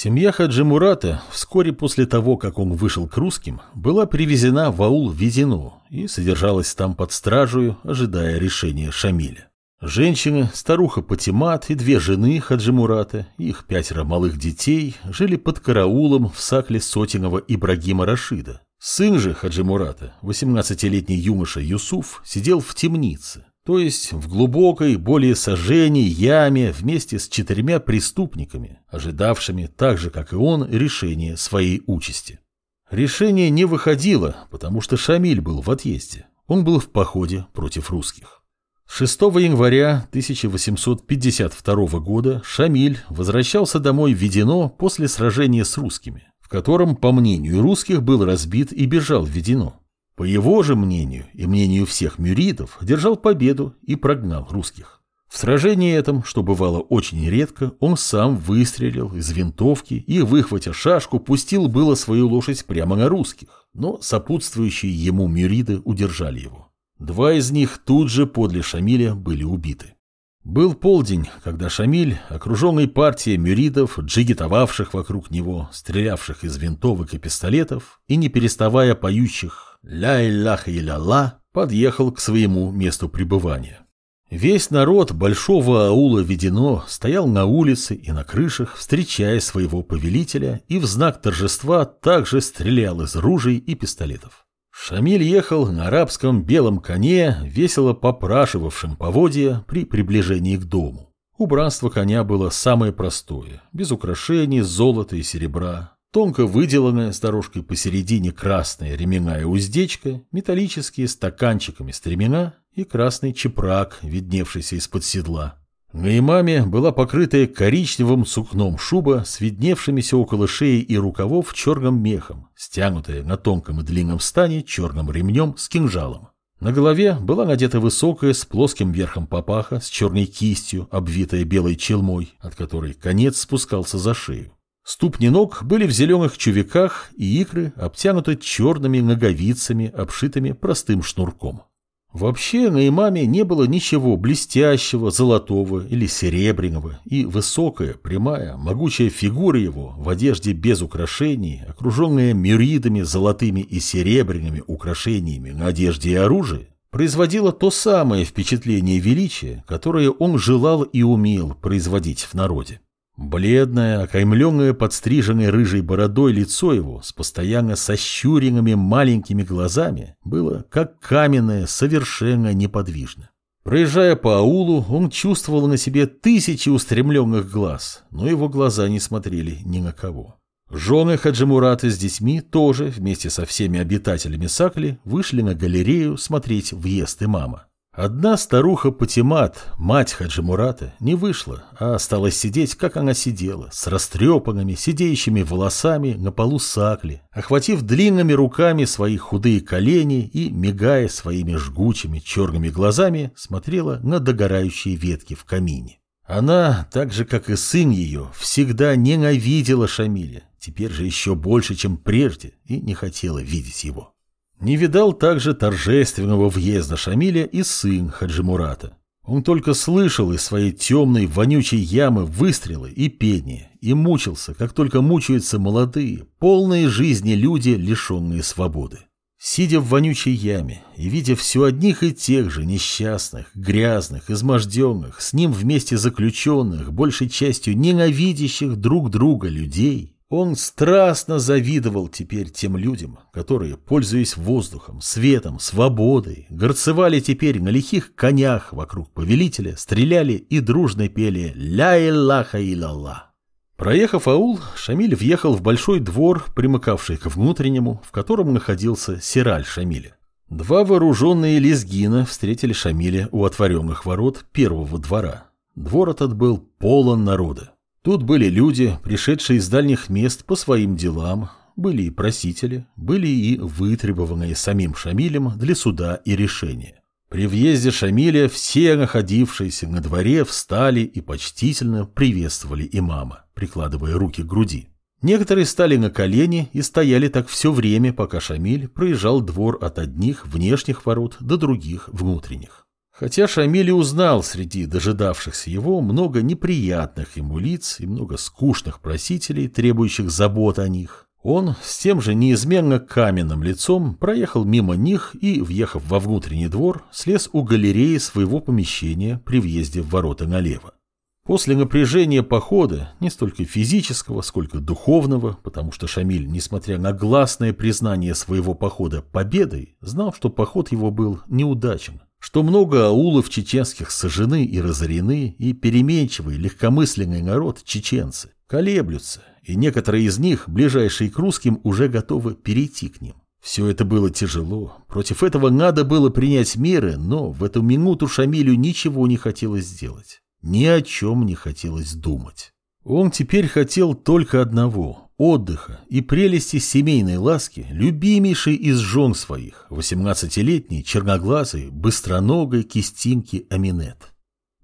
Семья Хаджи Мурата вскоре после того, как он вышел к русским, была привезена в аул Ведено и содержалась там под стражей, ожидая решения Шамиля. Женщины, старуха Патимат и две жены Хаджи Мурата, их пятеро малых детей, жили под караулом в сакле сотенного Ибрагима Рашида. Сын же Хаджи Мурата, 18-летний юноша Юсуф, сидел в темнице, то есть в глубокой, более сожженной яме вместе с четырьмя преступниками, ожидавшими так же, как и он, решения своей участи. Решение не выходило, потому что Шамиль был в отъезде. Он был в походе против русских. 6 января 1852 года Шамиль возвращался домой в Ведено после сражения с русскими, в котором, по мнению русских, был разбит и бежал в Ведено. По его же мнению и мнению всех мюридов, держал победу и прогнал русских. В сражении этом, что бывало очень редко, он сам выстрелил из винтовки и, выхватя шашку, пустил было свою лошадь прямо на русских, но сопутствующие ему мюриды удержали его. Два из них тут же подле Шамиля были убиты. Был полдень, когда Шамиль, окруженный партией мюридов, джигитовавших вокруг него, стрелявших из винтовок и пистолетов и не переставая поющих ля-илляха илля-ла, подъехал к своему месту пребывания. Весь народ большого аула Ведено стоял на улице и на крышах, встречая своего повелителя, и в знак торжества также стрелял из ружей и пистолетов. Шамиль ехал на арабском белом коне, весело попрашивавшем поводья при приближении к дому. Убранство коня было самое простое, без украшений, золота и серебра, Тонко выделанная с дорожкой посередине красная ременная уздечка, металлические стаканчиками стремена и красный чепрак, видневшийся из-под седла. На имаме была покрытая коричневым сукном шуба с видневшимися около шеи и рукавов черным мехом, стянутая на тонком и длинном стане черным ремнем с кинжалом. На голове была надета высокая с плоским верхом папаха с черной кистью, обвитая белой челмой, от которой конец спускался за шею. Ступни ног были в зеленых чувиках и икры обтянуты черными ноговицами, обшитыми простым шнурком. Вообще на имаме не было ничего блестящего, золотого или серебряного, и высокая, прямая, могучая фигура его в одежде без украшений, окруженная мюридами, золотыми и серебряными украшениями на одежде и оружии, производила то самое впечатление величия, которое он желал и умел производить в народе. Бледное, окаймленное подстриженной рыжей бородой лицо его с постоянно сощуренными маленькими глазами было как каменное, совершенно неподвижно. Проезжая по аулу, он чувствовал на себе тысячи устремленных глаз, но его глаза не смотрели ни на кого. Жены Хаджимураты с детьми тоже вместе со всеми обитателями Сакли вышли на галерею смотреть въезд имама. Одна старуха Патимат, мать Хаджи Мурата, не вышла, а осталась сидеть, как она сидела, с растрепанными, сидеющими волосами на полу сакли, охватив длинными руками свои худые колени и, мигая своими жгучими черными глазами, смотрела на догорающие ветки в камине. Она, так же как и сын ее, всегда ненавидела Шамиля, теперь же еще больше, чем прежде, и не хотела видеть его. Не видал также торжественного въезда Шамиля и сын Хаджимурата. Он только слышал из своей темной, вонючей ямы выстрелы и пение, и мучился, как только мучаются молодые, полные жизни люди, лишенные свободы. Сидя в вонючей яме и видя все одних и тех же несчастных, грязных, изможденных, с ним вместе заключенных, большей частью ненавидящих друг друга людей, он страстно завидовал теперь тем людям, которые, пользуясь воздухом, светом, свободой, горцевали теперь на лихих конях вокруг повелителя, стреляли и дружно пели «Ля-Илляха Илалла». Проехав аул, Шамиль въехал в большой двор, примыкавший к внутреннему, в котором находился Сираль Шамиля. Два вооруженные лезгина встретили Шамиля у отворенных ворот первого двора. Двор этот был полон народа. Тут были люди, пришедшие из дальних мест по своим делам, были и просители, были и вытребованные самим Шамилем для суда и решения. При въезде Шамиля все находившиеся на дворе встали и почтительно приветствовали имама, прикладывая руки к груди. Некоторые стали на колени и стояли так все время, пока Шамиль проезжал двор от одних внешних ворот до других внутренних. Хотя Шамиль узнал среди дожидавшихся его много неприятных ему лиц и много скучных просителей, требующих забот о них, он с тем же неизменно каменным лицом проехал мимо них и, въехав во внутренний двор, слез у галереи своего помещения при въезде в ворота налево. После напряжения похода, не столько физического, сколько духовного, потому что Шамиль, несмотря на гласное признание своего похода победой, знал, что поход его был неудачен, что много аулов чеченских сожжены и разорены, и переменчивый, легкомысленный народ, чеченцы, колеблются, и некоторые из них, ближайшие к русским, уже готовы перейти к ним. Все это было тяжело, против этого надо было принять меры, но в эту минуту Шамилю ничего не хотелось сделать. Ни о чем не хотелось думать. Он теперь хотел только одного – отдыха и прелести семейной ласки любимейшей из жен своих, 18-летней, черноглазой, быстроногой кистинки Аминет.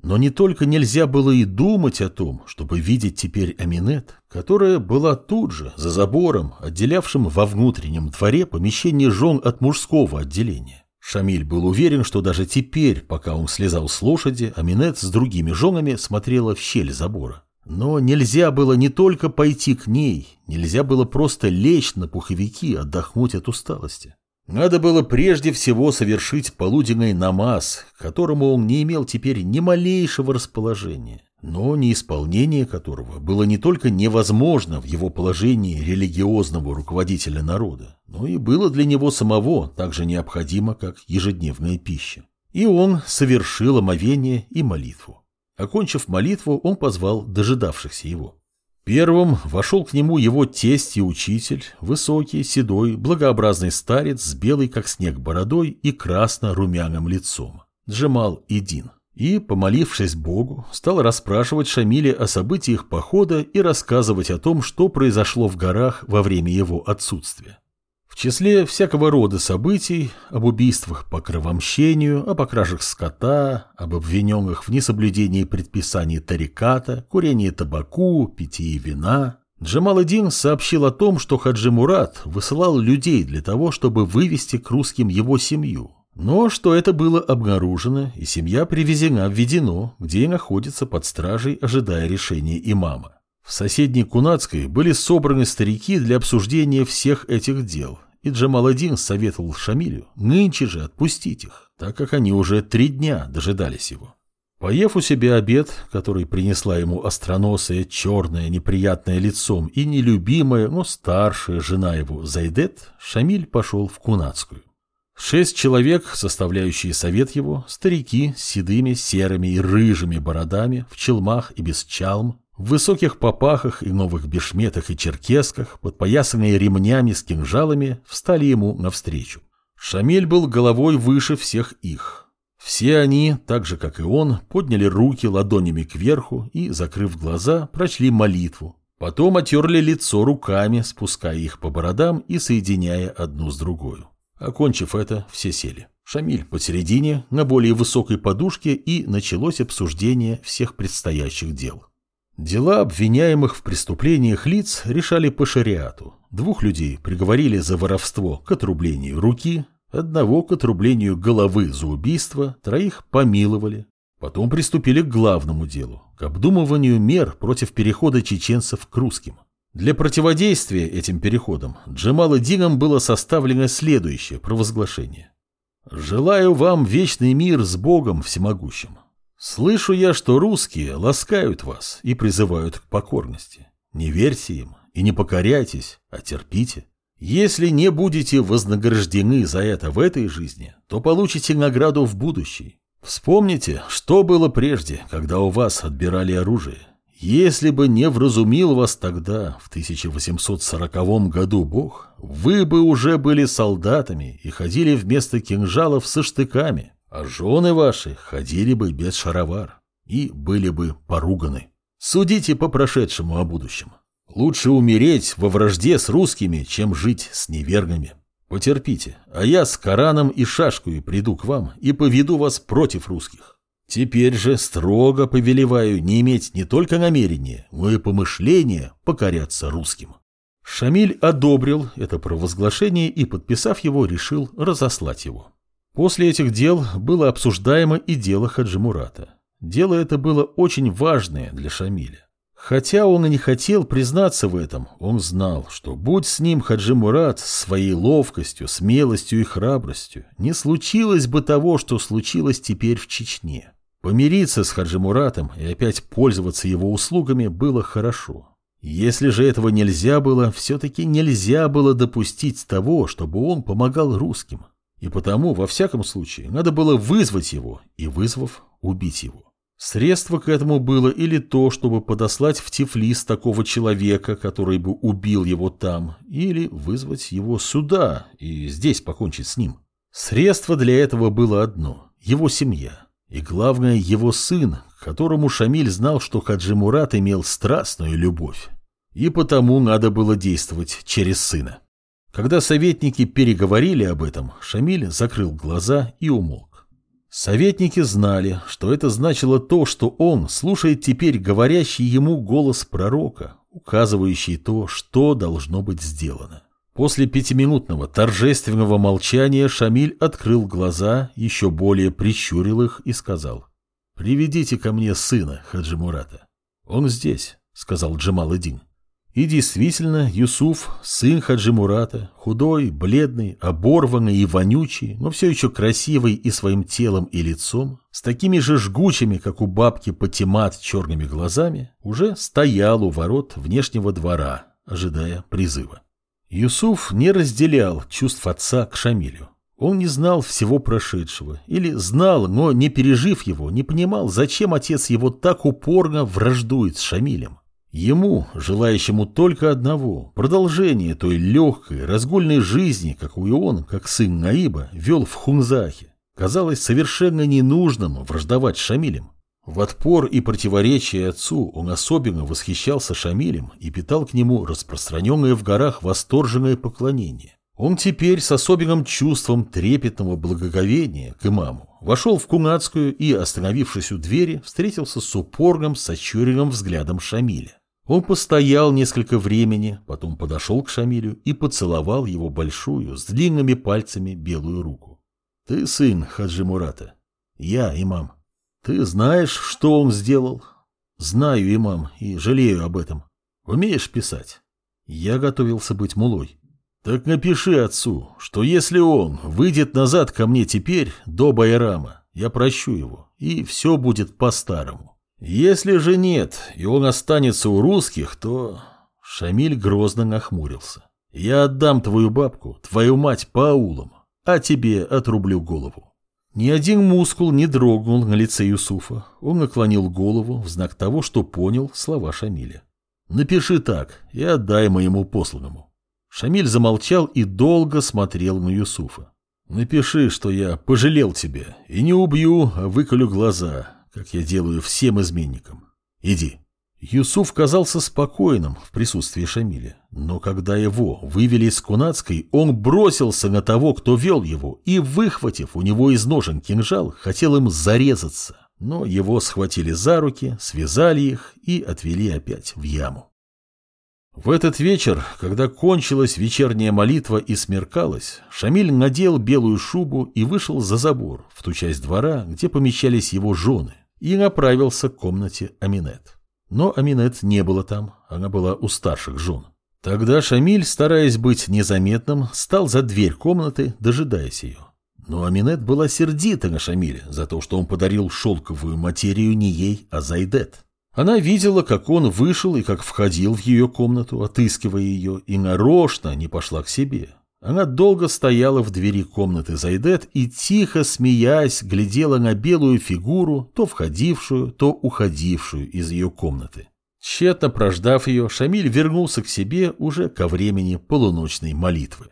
Но не только нельзя было и думать о том, чтобы видеть теперь Аминет, которая была тут же, за забором, отделявшим во внутреннем дворе помещение жен от мужского отделения. Шамиль был уверен, что даже теперь, пока он слезал с лошади, Аминет с другими женами смотрела в щель забора. Но нельзя было не только пойти к ней, нельзя было просто лечь на пуховики, отдохнуть от усталости. Надо было прежде всего совершить полуденный намаз, к которому он не имел теперь ни малейшего расположения но неисполнение которого было не только невозможно в его положении религиозного руководителя народа, но и было для него самого так же необходимо, как ежедневная пища. И он совершил омовение и молитву. Окончив молитву, он позвал дожидавшихся его. Первым вошел к нему его тесть и учитель, высокий, седой, благообразный старец с белой, как снег, бородой и красно-румяным лицом. Джемал Идин и, помолившись Богу, стал расспрашивать Шамиля о событиях похода и рассказывать о том, что произошло в горах во время его отсутствия. В числе всякого рода событий, об убийствах по кровомщению, об окражах скота, об обвиненных в несоблюдении предписаний тариката, курении табаку, питье вина, Джамал-Эдин сообщил о том, что Хаджи Мурат высылал людей для того, чтобы вывести к русским его семью, но что это было обнаружено, и семья привезена в Ведено, где и находится под стражей, ожидая решения имама. В соседней Кунацкой были собраны старики для обсуждения всех этих дел, и Джамал-Один советовал Шамилю нынче же отпустить их, так как они уже три дня дожидались его. Поев у себя обед, который принесла ему остроносая, черное, неприятное лицом и нелюбимая, но старшая жена его Зайдет, Шамиль пошел в Кунацкую. Шесть человек, составляющие совет его, старики с седыми, серыми и рыжими бородами, в челмах и без чалм, в высоких попахах и новых бешметах и черкесках, подпоясанные ремнями с кинжалами, встали ему навстречу. Шамиль был головой выше всех их. Все они, так же как и он, подняли руки ладонями кверху и, закрыв глаза, прочли молитву. Потом отерли лицо руками, спуская их по бородам и соединяя одну с другой. Окончив это, все сели. Шамиль посередине, на более высокой подушке, и началось обсуждение всех предстоящих дел. Дела обвиняемых в преступлениях лиц решали по шариату. Двух людей приговорили за воровство к отрублению руки, одного к отрублению головы за убийство, троих помиловали. Потом приступили к главному делу, к обдумыванию мер против перехода чеченцев к русским. Для противодействия этим переходам Джемал Дином было составлено следующее провозглашение. «Желаю вам вечный мир с Богом всемогущим. Слышу я, что русские ласкают вас и призывают к покорности. Не верьте им и не покоряйтесь, а терпите. Если не будете вознаграждены за это в этой жизни, то получите награду в будущей. Вспомните, что было прежде, когда у вас отбирали оружие. Если бы не вразумил вас тогда, в 1840 году Бог, вы бы уже были солдатами и ходили вместо кинжалов со штыками, а жены ваши ходили бы без шаровар и были бы поруганы. Судите по прошедшему о будущем. Лучше умереть во вражде с русскими, чем жить с невергами. Потерпите, а я с Кораном и шашкой приду к вам и поведу вас против русских. Теперь же строго повелеваю не иметь не только намерения, но и помышления покоряться русским. Шамиль одобрил это провозглашение и, подписав его, решил разослать его. После этих дел было обсуждаемо и дело Хаджимурата. Дело это было очень важное для Шамиля. Хотя он и не хотел признаться в этом, он знал, что будь с ним Хаджи Мурат своей ловкостью, смелостью и храбростью, не случилось бы того, что случилось теперь в Чечне. Помириться с Хаджи Муратом и опять пользоваться его услугами было хорошо. Если же этого нельзя было, все-таки нельзя было допустить того, чтобы он помогал русским. И потому, во всяком случае, надо было вызвать его и, вызвав, убить его. Средство к этому было или то, чтобы подослать в Тифлис такого человека, который бы убил его там, или вызвать его сюда и здесь покончить с ним. Средство для этого было одно – его семья. И главное, его сын, которому Шамиль знал, что Хаджи Мурат имел страстную любовь. И потому надо было действовать через сына. Когда советники переговорили об этом, Шамиль закрыл глаза и умолк. Советники знали, что это значило то, что он слушает теперь говорящий ему голос пророка, указывающий то, что должно быть сделано. После пятиминутного торжественного молчания Шамиль открыл глаза, еще более прищурил их и сказал, «Приведите ко мне сына Хаджимурата». «Он здесь», — сказал Джамал-Эдин. И действительно, Юсуф, сын Хаджи Мурата, худой, бледный, оборванный и вонючий, но все еще красивый и своим телом и лицом, с такими же жгучими, как у бабки Патимат, черными глазами, уже стоял у ворот внешнего двора, ожидая призыва. Юсуф не разделял чувств отца к Шамилю. Он не знал всего прошедшего, или знал, но не пережив его, не понимал, зачем отец его так упорно враждует с Шамилем. Ему, желающему только одного, продолжение той легкой, разгульной жизни, какую он, как сын Наиба, вел в Хунзахе, казалось совершенно ненужным враждовать с Шамилем. В отпор и противоречие отцу он особенно восхищался Шамилем и питал к нему распространенное в горах восторженное поклонение. Он теперь с особенным чувством трепетного благоговения к имаму вошел в Кунацкую и, остановившись у двери, встретился с упорным, сочуренным взглядом Шамиля. Он постоял несколько времени, потом подошел к Шамилю и поцеловал его большую, с длинными пальцами белую руку. «Ты сын Хаджи Мурата?» «Я, имам». «Ты знаешь, что он сделал?» «Знаю, имам, и жалею об этом. Умеешь писать?» «Я готовился быть мулой». «Так напиши отцу, что если он выйдет назад ко мне теперь, до Байрама, я прощу его, и все будет по-старому». Если же нет, и он останется у русских, то... Шамиль грозно нахмурился. Я отдам твою бабку, твою мать по аулам, а тебе отрублю голову. Ни один мускул не дрогнул на лице Юсуфа. Он наклонил голову в знак того, что понял слова Шамиля. «Напиши так и отдай моему посланному». Шамиль замолчал и долго смотрел на Юсуфа. «Напиши, что я пожалел тебя и не убью, а выколю глаза, как я делаю всем изменникам. Иди. Юсуф казался спокойным в присутствии Шамиля, но когда его вывели из Кунацкой, он бросился на того, кто вел его, и, выхватив у него из ножен кинжал, хотел им зарезаться, но его схватили за руки, связали их и отвели опять в яму. В этот вечер, когда кончилась вечерняя молитва и смеркалась, Шамиль надел белую шубу и вышел за забор, в ту часть двора, где помещались его жены, и направился к комнате Аминет. Но Аминет не было там, она была у старших жен. Тогда Шамиль, стараясь быть незаметным, стал за дверь комнаты, дожидаясь ее. Но Аминет была сердита на Шамиле за то, что он подарил шелковую материю не ей, а Зайдет. Она видела, как он вышел и как входил в ее комнату, отыскивая ее, и нарочно не пошла к себе. Она долго стояла в двери комнаты Зайдет и, тихо смеясь, глядела на белую фигуру, то входившую, то уходившую из ее комнаты. Тщетно прождав ее, Шамиль вернулся к себе уже ко времени полуночной молитвы.